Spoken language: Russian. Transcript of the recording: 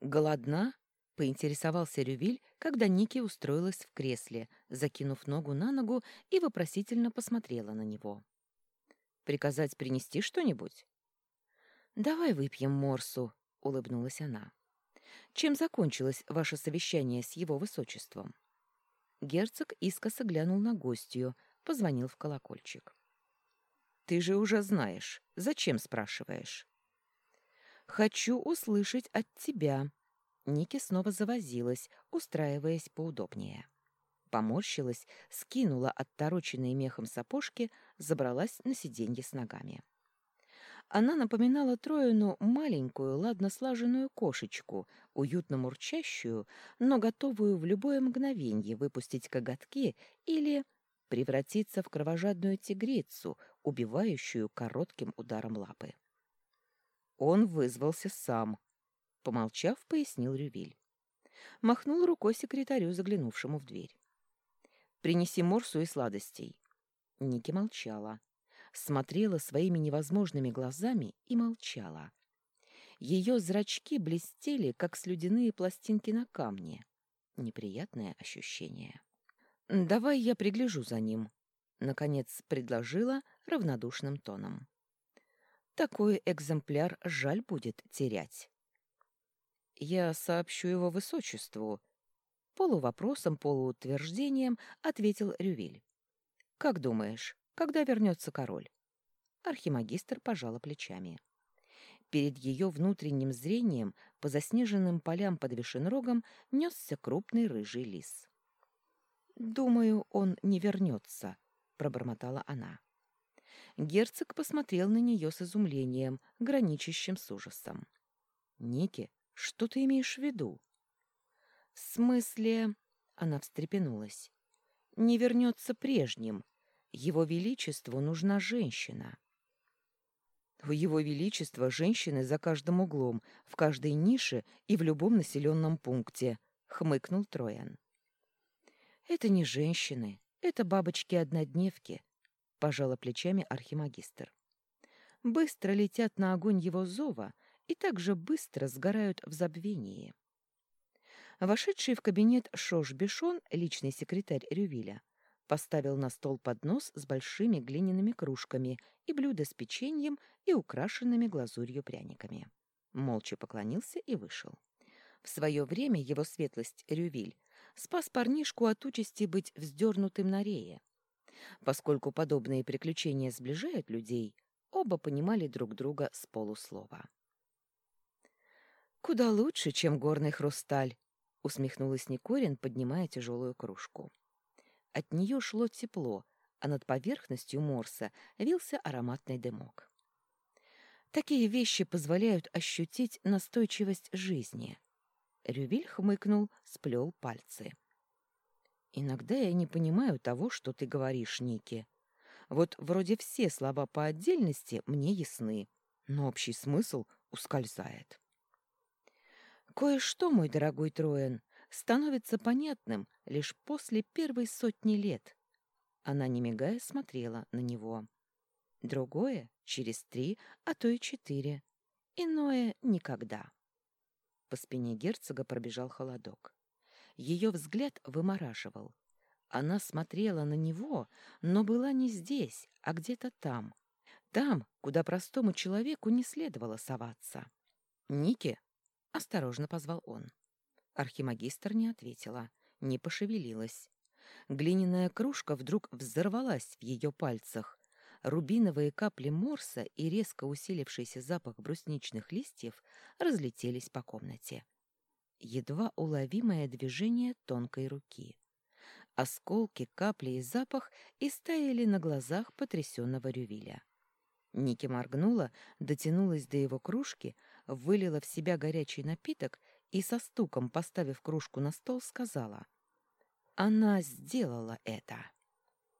«Голодна?» — поинтересовался Рювиль, когда Ники устроилась в кресле, закинув ногу на ногу и вопросительно посмотрела на него. «Приказать принести что-нибудь?» «Давай выпьем морсу», — улыбнулась она. «Чем закончилось ваше совещание с его высочеством?» Герцог искоса глянул на гостью, позвонил в колокольчик. «Ты же уже знаешь. Зачем спрашиваешь?» «Хочу услышать от тебя». Ники снова завозилась, устраиваясь поудобнее. Поморщилась, скинула оттороченные мехом сапожки, забралась на сиденье с ногами. Она напоминала Троину маленькую, ладно слаженную кошечку, уютно мурчащую, но готовую в любое мгновенье выпустить коготки или превратиться в кровожадную тигрицу, убивающую коротким ударом лапы. Он вызвался сам, помолчав, пояснил Рювиль. Махнул рукой секретарю, заглянувшему в дверь. «Принеси морсу и сладостей». Ники молчала, смотрела своими невозможными глазами и молчала. Ее зрачки блестели, как слюдяные пластинки на камне. Неприятное ощущение. «Давай я пригляжу за ним», — наконец предложила равнодушным тоном. «Такой экземпляр жаль будет терять». «Я сообщу его высочеству», — полувопросом, полуутверждением ответил Рювиль. «Как думаешь, когда вернется король?» Архимагистр пожала плечами. Перед ее внутренним зрением по заснеженным полям под Вишенрогом несся крупный рыжий лис. «Думаю, он не вернется», — пробормотала она. Герцог посмотрел на нее с изумлением, граничащим с ужасом. «Ники, что ты имеешь в виду?» «В смысле...» — она встрепенулась. «Не вернется прежним. Его Величеству нужна женщина». У Его Величества женщины за каждым углом, в каждой нише и в любом населенном пункте», — хмыкнул Троян. «Это не женщины, это бабочки-однодневки», — пожала плечами архимагистр. «Быстро летят на огонь его зова и так же быстро сгорают в забвении». Вошедший в кабинет Шош Бешон, личный секретарь Рювиля, поставил на стол поднос с большими глиняными кружками и блюдо с печеньем и украшенными глазурью пряниками. Молча поклонился и вышел. В свое время его светлость Рювиль спас парнишку от участи быть вздернутым на рее. Поскольку подобные приключения сближают людей, оба понимали друг друга с полуслова. «Куда лучше, чем горный хрусталь», — усмехнулась Никорин, поднимая тяжелую кружку. От нее шло тепло, а над поверхностью морса вился ароматный дымок. Такие вещи позволяют ощутить настойчивость жизни. Рювиль хмыкнул, сплел пальцы. «Иногда я не понимаю того, что ты говоришь, Ники. Вот вроде все слова по отдельности мне ясны, но общий смысл ускользает». «Кое-что, мой дорогой Троен, становится понятным лишь после первой сотни лет». Она, не мигая, смотрела на него. Другое — через три, а то и четыре. Иное — никогда. По спине герцога пробежал холодок. Ее взгляд вымораживал. Она смотрела на него, но была не здесь, а где-то там. Там, куда простому человеку не следовало соваться. «Ники!» — осторожно позвал он. Архимагистр не ответила, не пошевелилась. Глиняная кружка вдруг взорвалась в ее пальцах, Рубиновые капли морса и резко усилившийся запах брусничных листьев разлетелись по комнате. Едва уловимое движение тонкой руки. Осколки, капли и запах истаяли на глазах потрясенного Рювиля. Ники моргнула, дотянулась до его кружки, вылила в себя горячий напиток и со стуком, поставив кружку на стол, сказала «Она сделала это».